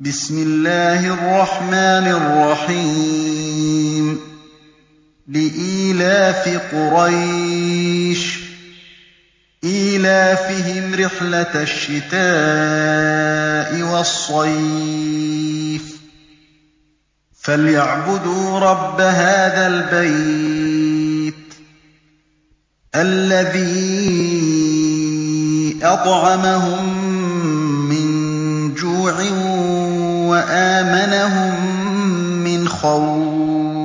بِسْمِ اللَّهِ الرَّحْمَٰنِ الرَّحِيمِ. لِإِيلَافِ قُرَيْشٍ. إِيلَافِهِمْ رِحْلَةَ الشِّتَاءِ وَالصَّيْفِ. فَلْيَعْبُدُوا رَبَّ هَٰذَا الْبَيْتِ الَّذِي أَطْعَمَهُم وَآمَنَهُم مِّنْ خَوْفٍ.